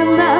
생각한다.